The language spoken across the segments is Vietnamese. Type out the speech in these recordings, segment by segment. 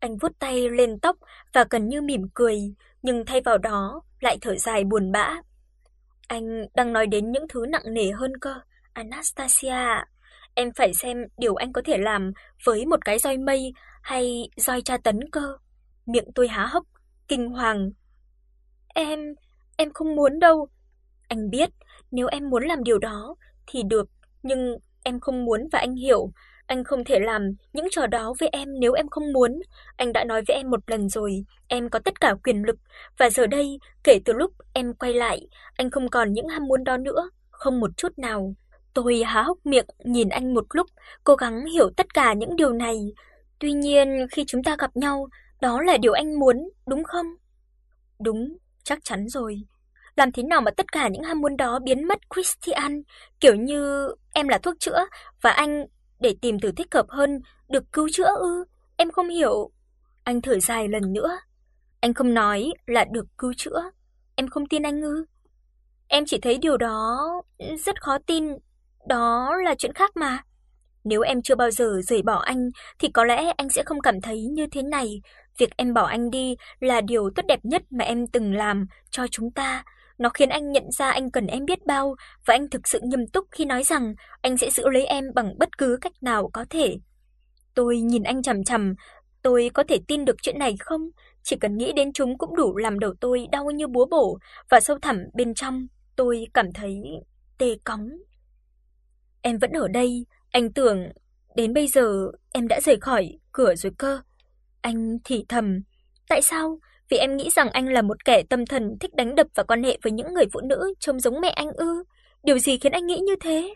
Anh vuốt tay lên tóc và gần như mỉm cười, nhưng thay vào đó lại thở dài buồn bã. Anh đang nói đến những thứ nặng nề hơn cơ, Anastasia. Em phải xem điều anh có thể làm với một cái roi mây hay roi tra tấn cơ. Miệng tôi há hốc, kinh hoàng. Em, em không muốn đâu. Anh biết, nếu em muốn làm điều đó thì được, nhưng em không muốn và anh hiểu, anh không thể làm những trò đó với em nếu em không muốn. Anh đã nói với em một lần rồi, em có tất cả quyền lực và giờ đây, kể từ lúc em quay lại, anh không còn những ham muốn đó nữa, không một chút nào. Tôi há hốc miệng nhìn anh một lúc, cố gắng hiểu tất cả những điều này. Tuy nhiên, khi chúng ta gặp nhau, đó là điều anh muốn, đúng không? Đúng, chắc chắn rồi. Làm thế nào mà tất cả những ham muốn đó biến mất Christian, kiểu như em là thuốc chữa và anh để tìm từ thích hợp hơn được cứu chữa ư? Em không hiểu. Anh thở dài lần nữa. Anh không nói là được cứu chữa. Em không tin anh ư? Em chỉ thấy điều đó rất khó tin, đó là chuyện khác mà. Nếu em chưa bao giờ rời bỏ anh thì có lẽ anh sẽ không cảm thấy như thế này. Việc em bỏ anh đi là điều tốt đẹp nhất mà em từng làm cho chúng ta. Nó khiến anh nhận ra anh cần em biết bao và anh thực sự nghiêm túc khi nói rằng anh sẽ giữ lấy em bằng bất cứ cách nào có thể. Tôi nhìn anh chằm chằm, tôi có thể tin được chuyện này không? Chỉ cần nghĩ đến chúng cũng đủ làm đầu tôi đau như búa bổ và sâu thẳm bên trong, tôi cảm thấy tê cóng. Em vẫn ở đây, anh tưởng đến bây giờ em đã rời khỏi cửa rồi cơ. Anh thì thầm, tại sao? Vì em nghĩ rằng anh là một kẻ tâm thần thích đánh đập và quan hệ với những người phụ nữ trông giống mẹ anh ư? Điều gì khiến anh nghĩ như thế?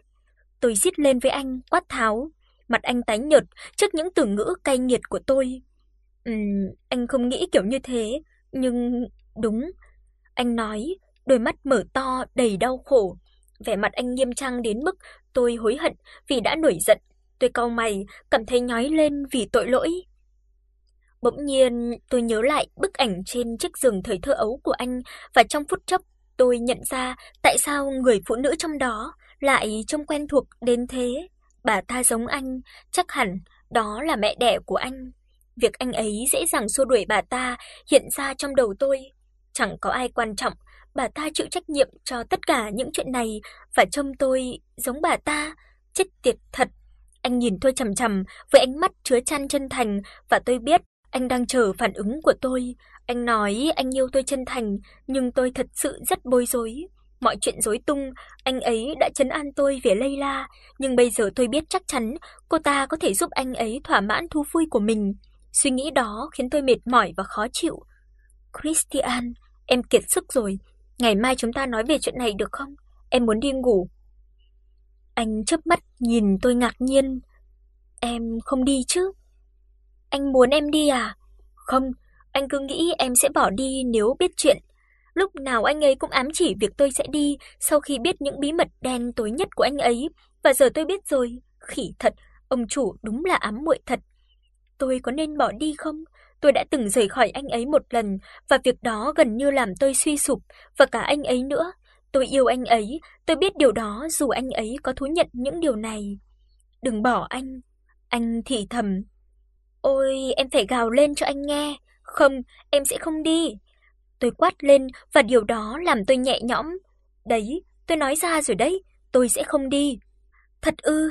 Tôi rít lên với anh, quát tháo, mặt anh tái nhợt trước những từ ngữ cay nghiệt của tôi. Ừm, anh không nghĩ kiểu như thế, nhưng đúng. Anh nói, đôi mắt mở to đầy đau khổ, vẻ mặt anh nghiêm trang đến mức tôi hối hận vì đã nổi giận. Tôi cau mày, cảm thấy nhói lên vì tội lỗi. Bỗng nhiên, tôi nhớ lại bức ảnh trên chiếc giường thời thơ ấu của anh và trong phút chốc tôi nhận ra tại sao người phụ nữ trong đó lại trông quen thuộc đến thế. Bà ta giống anh, chắc hẳn đó là mẹ đẻ của anh. Việc anh ấy dễ dàng xua đuổi bà ta hiện ra trong đầu tôi. Chẳng có ai quan trọng, bà ta chịu trách nhiệm cho tất cả những chuyện này và trông tôi giống bà ta. Chết tiệt thật. Anh nhìn tôi chằm chằm với ánh mắt chứa chan chân thành và tôi biết anh đang chờ phản ứng của tôi. Anh nói anh yêu tôi chân thành, nhưng tôi thật sự rất bối rối. Mọi chuyện rối tung, anh ấy đã trấn an tôi về Layla, nhưng bây giờ tôi biết chắc chắn cô ta có thể giúp anh ấy thỏa mãn thú vui của mình. Suy nghĩ đó khiến tôi mệt mỏi và khó chịu. Christian, em kiệt sức rồi, ngày mai chúng ta nói về chuyện này được không? Em muốn đi ngủ. Anh chớp mắt nhìn tôi ngạc nhiên. Em không đi chứ? Anh muốn em đi à? Không, anh cứ nghĩ em sẽ bỏ đi nếu biết chuyện. Lúc nào anh ấy cũng ám chỉ việc tôi sẽ đi sau khi biết những bí mật đen tối nhất của anh ấy, và giờ tôi biết rồi, khỉ thật, ông chủ đúng là ám muội thật. Tôi có nên bỏ đi không? Tôi đã từng rời khỏi anh ấy một lần và việc đó gần như làm tôi suy sụp và cả anh ấy nữa. Tôi yêu anh ấy, tôi biết điều đó dù anh ấy có thú nhận những điều này. Đừng bỏ anh. Anh thì thầm, Ôi, em phải gào lên cho anh nghe, không, em sẽ không đi. Tôi quát lên và điều đó làm tôi nhẹ nhõm. Đấy, tôi nói ra rồi đấy, tôi sẽ không đi. Thật ư?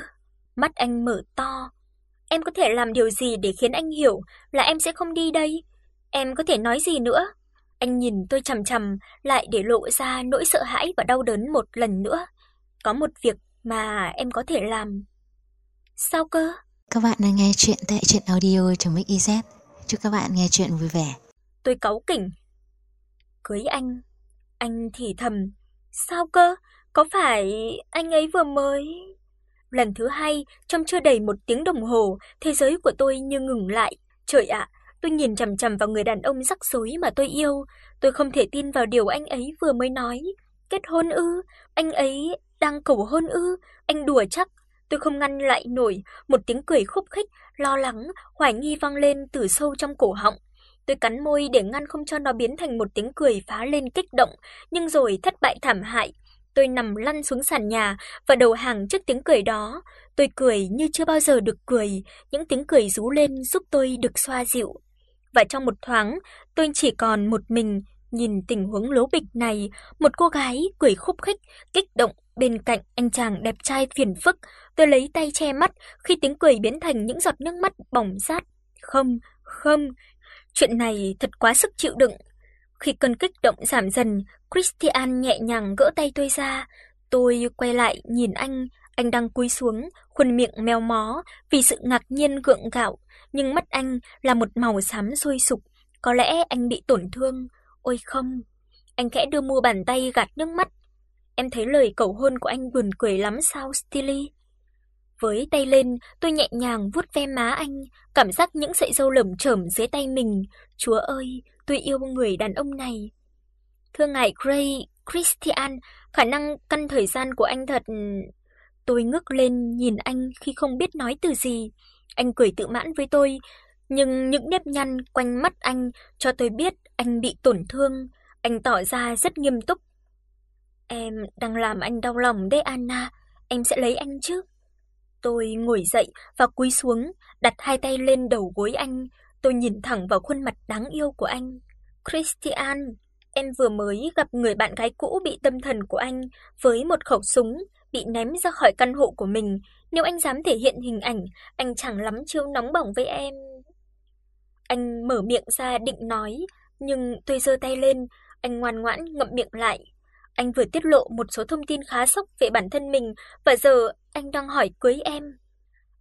Mắt anh mở to. Em có thể làm điều gì để khiến anh hiểu là em sẽ không đi đây? Em có thể nói gì nữa? Anh nhìn tôi chằm chằm lại để lộ ra nỗi sợ hãi và đau đớn một lần nữa. Có một việc mà em có thể làm. Sao cơ? Các bạn đang nghe chuyện tại truyện audio trong Mix Chúc các bạn nghe chuyện vui vẻ. Tôi cáu kỉnh. Cưới anh. Anh thì thầm. Sao cơ? Có phải anh ấy vừa mới... Lần thứ hai, trong chưa đầy một tiếng đồng hồ, thế giới của tôi như ngừng lại. Trời ạ, tôi nhìn chằm chằm vào người đàn ông rắc rối mà tôi yêu. Tôi không thể tin vào điều anh ấy vừa mới nói. Kết hôn ư? Anh ấy đang cầu hôn ư? Anh đùa chắc. Tôi không ngăn lại nổi, một tiếng cười khúc khích, lo lắng, hoài nghi vang lên từ sâu trong cổ họng. Tôi cắn môi để ngăn không cho nó biến thành một tiếng cười phá lên kích động, nhưng rồi thất bại thảm hại. Tôi nằm lăn xuống sàn nhà và đầu hàng trước tiếng cười đó. Tôi cười như chưa bao giờ được cười, những tiếng cười rú lên giúp tôi được xoa dịu. và trong một thoáng, tôi chỉ còn một mình nhìn tình huống lố bịch này, một cô gái cười khúc khích, kích động bên cạnh anh chàng đẹp trai phiền phức, tôi lấy tay che mắt khi tiếng cười biến thành những giọt nước mắt bỏng rát. Không, không, chuyện này thật quá sức chịu đựng. Khi cơn kích động giảm dần, Christian nhẹ nhàng gỡ tay tôi ra, tôi quay lại nhìn anh, anh đang cúi xuống, khuôn miệng méo mó vì sự ngạc nhiên gượng gạo, nhưng mắt anh là một màu xám sôi sục, có lẽ anh bị tổn thương. Ôi không, anh khẽ đưa mu bàn tay gạt nước mắt. Em thấy lời cầu hôn của anh buồn cười lắm sao Stilly? Với tay lên, tôi nhẹ nhàng vuốt ve má anh, cảm giác những sợi râu lởm chởm dưới tay mình. Chúa ơi, tôi yêu người đàn ông này. Thưa ngài Gray, Christian, khả năng căn thời gian của anh thật ừ, Tôi ngước lên nhìn anh khi không biết nói từ gì. Anh cười tự mãn với tôi, nhưng những nếp nhăn quanh mắt anh cho tôi biết anh bị tổn thương. Anh tỏ ra rất nghiêm túc. Em đang làm anh đau lòng đấy Anna, em sẽ lấy anh chứ? Tôi ngồi dậy và cúi xuống, đặt hai tay lên đầu gối anh, tôi nhìn thẳng vào khuôn mặt đáng yêu của anh. Christian, em vừa mới gặp người bạn gái cũ bị tâm thần của anh với một khẩu súng bị ném ra khỏi căn hộ của mình, nếu anh dám thể hiện hình ảnh, anh chẳng lắm chiêu nóng bỏng với em. Anh mở miệng ra định nói, nhưng tôi giơ tay lên, anh ngoan ngoãn ngậm miệng lại. Anh vừa tiết lộ một số thông tin khá sốc về bản thân mình và giờ anh đang hỏi cưới em.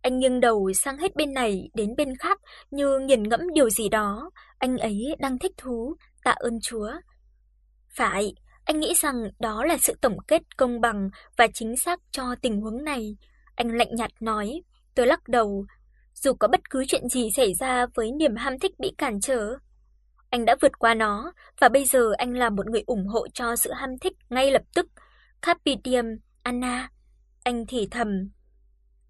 Anh nghiêng đầu sang hết bên này đến bên khác như nghiền ngẫm điều gì đó, anh ấy đang thích thú, tạ ơn Chúa. Phải, anh nghĩ rằng đó là sự tổng kết công bằng và chính xác cho tình huống này. Anh lạnh nhạt nói, tôi lắc đầu, dù có bất cứ chuyện gì xảy ra với niềm ham thích bị cản trở, anh đã vượt qua nó và bây giờ anh là một người ủng hộ cho sự ham thích ngay lập tức. Carpe diem, Anna. Anh thì thầm.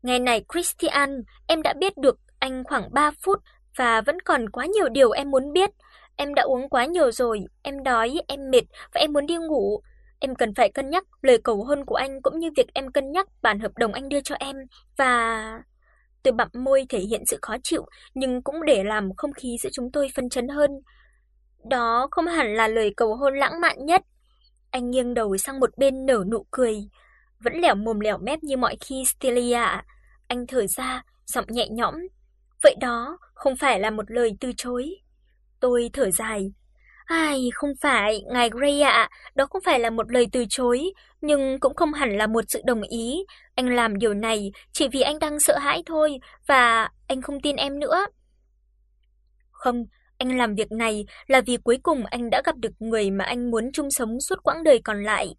Ngày này Christian, em đã biết được anh khoảng 3 phút và vẫn còn quá nhiều điều em muốn biết. Em đã uống quá nhiều rồi, em đói, em mệt và em muốn đi ngủ. Em cần phải cân nhắc lời cầu hôn của anh cũng như việc em cân nhắc bản hợp đồng anh đưa cho em và Tôi bặm môi thể hiện sự khó chịu, nhưng cũng để làm không khí giữa chúng tôi phân chấn hơn. Đó không hẳn là lời cầu hôn lãng mạn nhất. Anh nghiêng đầu sang một bên nở nụ cười, vẫn lẻo mồm lẻo mép như mọi khi Stelia. Anh thở ra, giọng nhẹ nhõm. Vậy đó không phải là một lời từ chối. Tôi thở dài. Ai, không phải, ngài Gray ạ, đó không phải là một lời từ chối, nhưng cũng không hẳn là một sự đồng ý. Anh làm điều này chỉ vì anh đang sợ hãi thôi và anh không tin em nữa. Không, anh làm việc này là vì cuối cùng anh đã gặp được người mà anh muốn chung sống suốt quãng đời còn lại.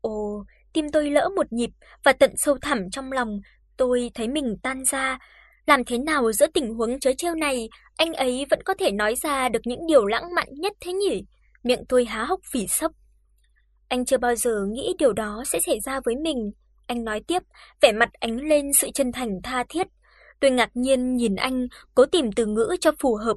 Ồ, tim tôi lỡ một nhịp và tận sâu thẳm trong lòng, tôi thấy mình tan ra. Làm thế nào giữa tình huống chớ trêu này, anh ấy vẫn có thể nói ra được những điều lãng mạn nhất thế nhỉ? Miệng tôi há hốc vì sốc. Anh chưa bao giờ nghĩ điều đó sẽ xảy ra với mình, anh nói tiếp, vẻ mặt ánh lên sự chân thành tha thiết. Tôi ngạc nhiên nhìn anh, cố tìm từ ngữ cho phù hợp